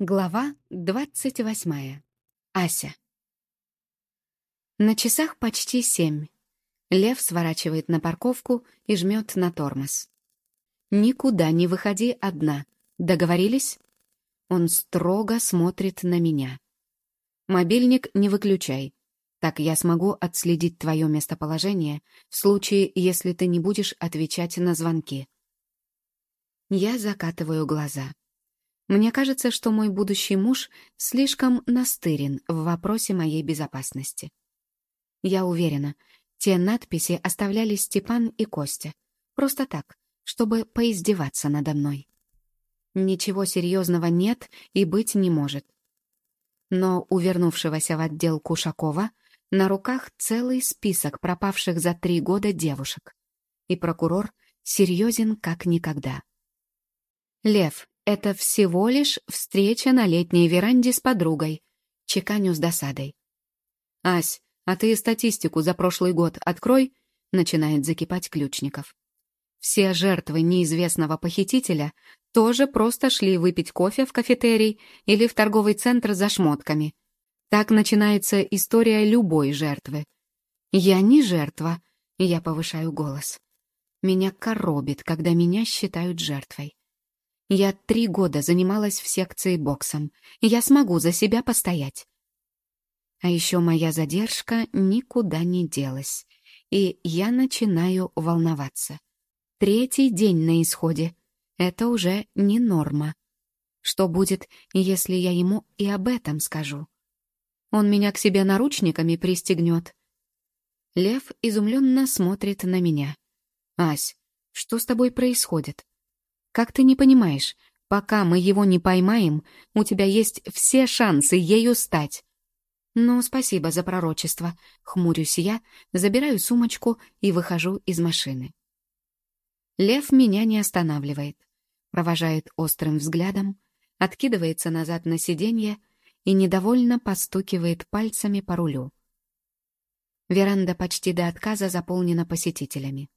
Глава двадцать восьмая. Ася. На часах почти семь. Лев сворачивает на парковку и жмет на тормоз. «Никуда не выходи одна. Договорились?» Он строго смотрит на меня. «Мобильник не выключай. Так я смогу отследить твое местоположение в случае, если ты не будешь отвечать на звонки». Я закатываю глаза. Мне кажется, что мой будущий муж слишком настырен в вопросе моей безопасности. Я уверена, те надписи оставляли Степан и Костя. Просто так, чтобы поиздеваться надо мной. Ничего серьезного нет и быть не может. Но у вернувшегося в отдел Кушакова на руках целый список пропавших за три года девушек. И прокурор серьезен как никогда. «Лев, это всего лишь встреча на летней веранде с подругой. Чеканю с досадой. «Ась, а ты статистику за прошлый год открой», — начинает закипать Ключников. Все жертвы неизвестного похитителя тоже просто шли выпить кофе в кафетерий или в торговый центр за шмотками. Так начинается история любой жертвы. Я не жертва, я повышаю голос. Меня коробит, когда меня считают жертвой. Я три года занималась в секции боксом. Я смогу за себя постоять. А еще моя задержка никуда не делась. И я начинаю волноваться. Третий день на исходе. Это уже не норма. Что будет, если я ему и об этом скажу? Он меня к себе наручниками пристегнет. Лев изумленно смотрит на меня. «Ась, что с тобой происходит?» Как ты не понимаешь, пока мы его не поймаем, у тебя есть все шансы ею стать. Ну, спасибо за пророчество. Хмурюсь я, забираю сумочку и выхожу из машины. Лев меня не останавливает. Провожает острым взглядом, откидывается назад на сиденье и недовольно постукивает пальцами по рулю. Веранда почти до отказа заполнена посетителями.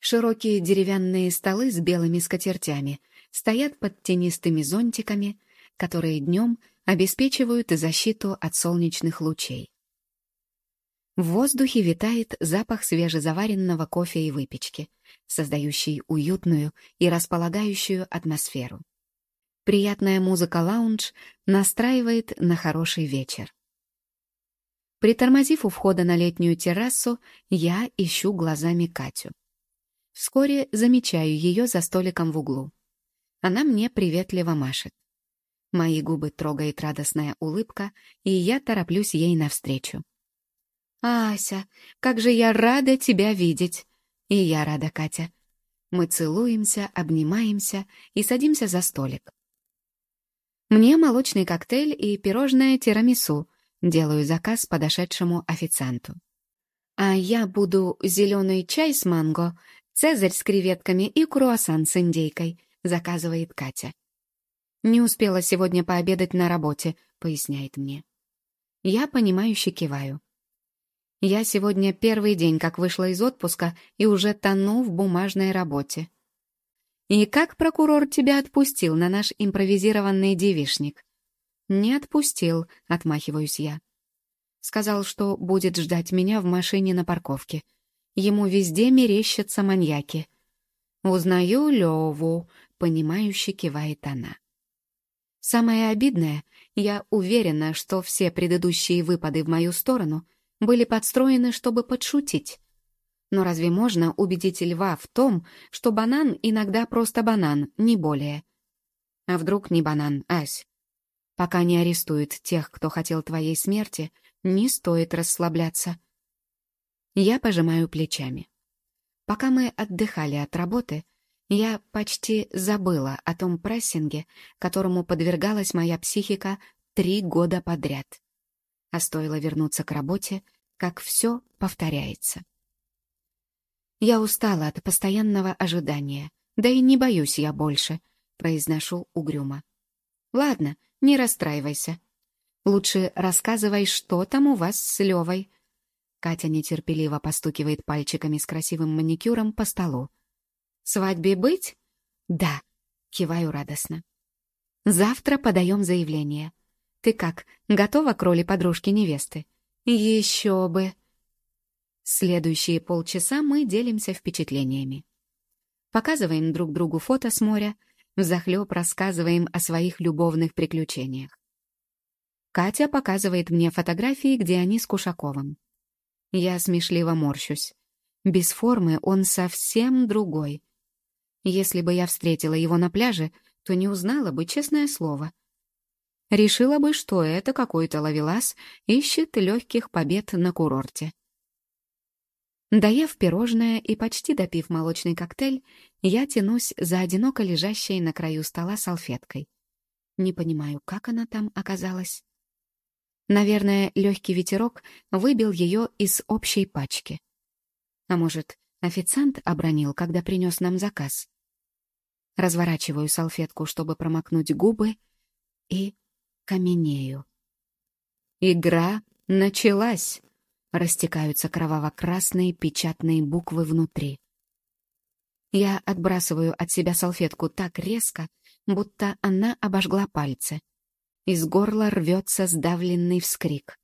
Широкие деревянные столы с белыми скатертями стоят под тенистыми зонтиками, которые днем обеспечивают защиту от солнечных лучей. В воздухе витает запах свежезаваренного кофе и выпечки, создающий уютную и располагающую атмосферу. Приятная музыка лаунж настраивает на хороший вечер. Притормозив у входа на летнюю террасу, я ищу глазами Катю. Вскоре замечаю ее за столиком в углу. Она мне приветливо машет. Мои губы трогает радостная улыбка, и я тороплюсь ей навстречу. «Ася, как же я рада тебя видеть!» «И я рада, Катя!» Мы целуемся, обнимаемся и садимся за столик. Мне молочный коктейль и пирожное тирамису. Делаю заказ подошедшему официанту. А я буду зеленый чай с манго, «Цезарь с креветками и круассан с индейкой», — заказывает Катя. «Не успела сегодня пообедать на работе», — поясняет мне. Я понимающе киваю. Я сегодня первый день, как вышла из отпуска, и уже тону в бумажной работе. «И как прокурор тебя отпустил на наш импровизированный девишник?» «Не отпустил», — отмахиваюсь я. Сказал, что будет ждать меня в машине на парковке — Ему везде мерещатся маньяки. «Узнаю Леву», — понимающе кивает она. Самое обидное, я уверена, что все предыдущие выпады в мою сторону были подстроены, чтобы подшутить. Но разве можно убедить льва в том, что банан иногда просто банан, не более? А вдруг не банан, Ась? Пока не арестуют тех, кто хотел твоей смерти, не стоит расслабляться. Я пожимаю плечами. Пока мы отдыхали от работы, я почти забыла о том прессинге, которому подвергалась моя психика три года подряд. А стоило вернуться к работе, как все повторяется. Я устала от постоянного ожидания, да и не боюсь я больше, произношу угрюмо. Ладно, не расстраивайся. Лучше рассказывай, что там у вас с Левой, Катя нетерпеливо постукивает пальчиками с красивым маникюром по столу. «Свадьбе быть?» «Да», — киваю радостно. Завтра подаем заявление. Ты как, готова к роли подружки-невесты? Еще бы. Следующие полчаса мы делимся впечатлениями. Показываем друг другу фото с моря, взахлеб рассказываем о своих любовных приключениях. Катя показывает мне фотографии, где они с Кушаковым. Я смешливо морщусь. Без формы он совсем другой. Если бы я встретила его на пляже, то не узнала бы, честное слово. Решила бы, что это какой-то ловелас ищет легких побед на курорте. Доев пирожное и почти допив молочный коктейль, я тянусь за одиноко лежащей на краю стола салфеткой. Не понимаю, как она там оказалась. Наверное, легкий ветерок выбил ее из общей пачки. А может, официант обронил, когда принес нам заказ. Разворачиваю салфетку, чтобы промокнуть губы, и каменею. Игра началась. Растекаются кроваво-красные печатные буквы внутри. Я отбрасываю от себя салфетку так резко, будто она обожгла пальцы. Из горла рвется сдавленный вскрик.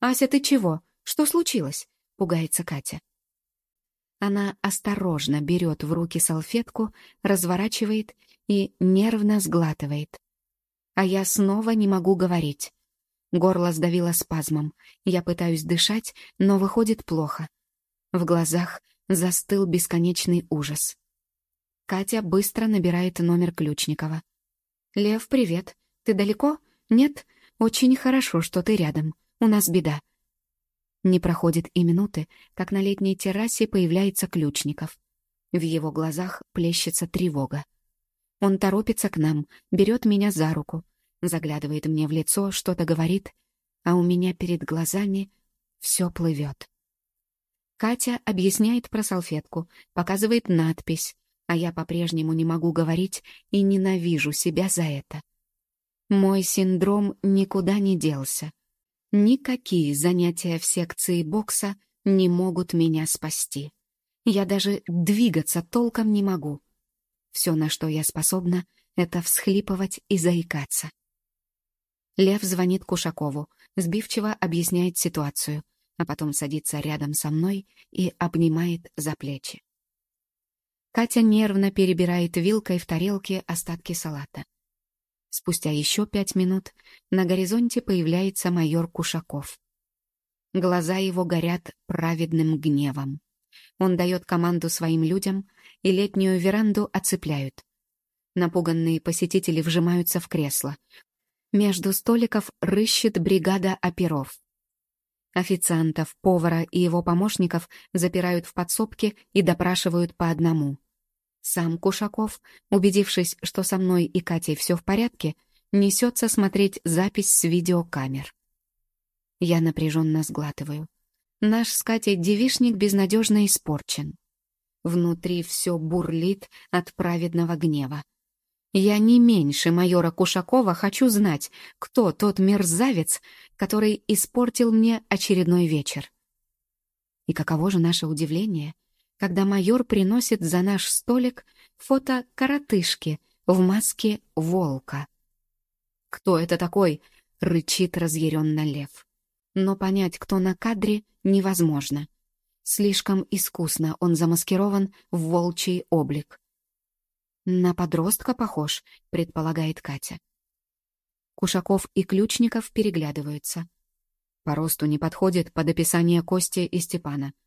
«Ася, ты чего? Что случилось?» — пугается Катя. Она осторожно берет в руки салфетку, разворачивает и нервно сглатывает. А я снова не могу говорить. Горло сдавило спазмом. Я пытаюсь дышать, но выходит плохо. В глазах застыл бесконечный ужас. Катя быстро набирает номер Ключникова. «Лев, привет. Ты далеко? Нет? Очень хорошо, что ты рядом. У нас беда. Не проходит и минуты, как на летней террасе появляется Ключников. В его глазах плещется тревога. Он торопится к нам, берет меня за руку, заглядывает мне в лицо, что-то говорит, а у меня перед глазами все плывет. Катя объясняет про салфетку, показывает надпись, а я по-прежнему не могу говорить и ненавижу себя за это. Мой синдром никуда не делся. Никакие занятия в секции бокса не могут меня спасти. Я даже двигаться толком не могу. Все, на что я способна, это всхлипывать и заикаться. Лев звонит Кушакову, сбивчиво объясняет ситуацию, а потом садится рядом со мной и обнимает за плечи. Катя нервно перебирает вилкой в тарелке остатки салата. Спустя еще пять минут на горизонте появляется майор Кушаков. Глаза его горят праведным гневом. Он дает команду своим людям, и летнюю веранду оцепляют. Напуганные посетители вжимаются в кресло. Между столиков рыщет бригада оперов. Официантов, повара и его помощников запирают в подсобке и допрашивают по одному — сам Кушаков, убедившись, что со мной и Катей все в порядке, несется смотреть запись с видеокамер. Я напряженно сглатываю. Наш с Катей девишник безнадежно испорчен. Внутри все бурлит от праведного гнева. Я не меньше майора Кушакова хочу знать, кто тот мерзавец, который испортил мне очередной вечер. И каково же наше удивление — когда майор приносит за наш столик фото коротышки в маске волка. «Кто это такой?» — рычит разъяренно лев. Но понять, кто на кадре, невозможно. Слишком искусно он замаскирован в волчий облик. «На подростка похож», — предполагает Катя. Кушаков и Ключников переглядываются. По росту не подходит под описание Кости и Степана —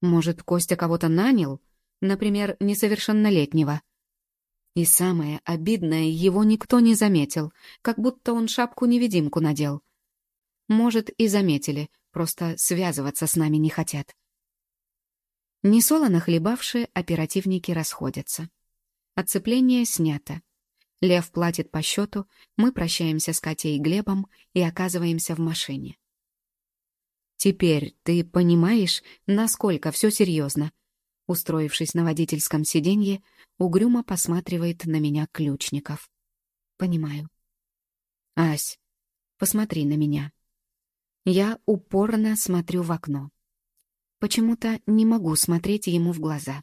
может, Костя кого-то нанял? Например, несовершеннолетнего. И самое обидное, его никто не заметил, как будто он шапку-невидимку надел. Может, и заметили, просто связываться с нами не хотят. Несолоно хлебавшие оперативники расходятся. Отцепление снято. Лев платит по счету, мы прощаемся с Катей и Глебом и оказываемся в машине. «Теперь ты понимаешь, насколько все серьезно?» Устроившись на водительском сиденье, угрюмо посматривает на меня Ключников. «Понимаю». «Ась, посмотри на меня». Я упорно смотрю в окно. Почему-то не могу смотреть ему в глаза.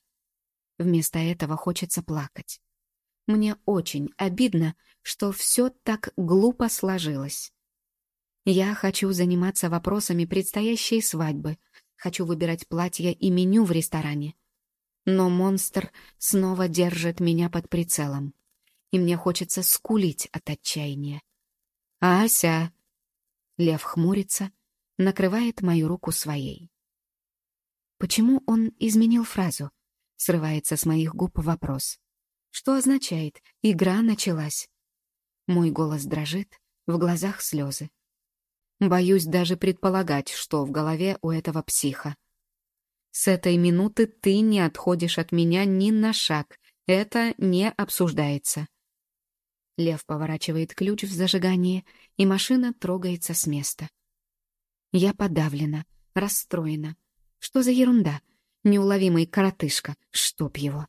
Вместо этого хочется плакать. Мне очень обидно, что все так глупо сложилось. Я хочу заниматься вопросами предстоящей свадьбы, хочу выбирать платье и меню в ресторане. Но монстр снова держит меня под прицелом, и мне хочется скулить от отчаяния. «Ася!» Лев хмурится, накрывает мою руку своей. Почему он изменил фразу? Срывается с моих губ вопрос. Что означает «игра началась»? Мой голос дрожит, в глазах слезы. Боюсь даже предполагать, что в голове у этого психа. С этой минуты ты не отходишь от меня ни на шаг. Это не обсуждается. Лев поворачивает ключ в зажигании, и машина трогается с места. Я подавлена, расстроена. Что за ерунда? Неуловимый коротышка, чтоб его.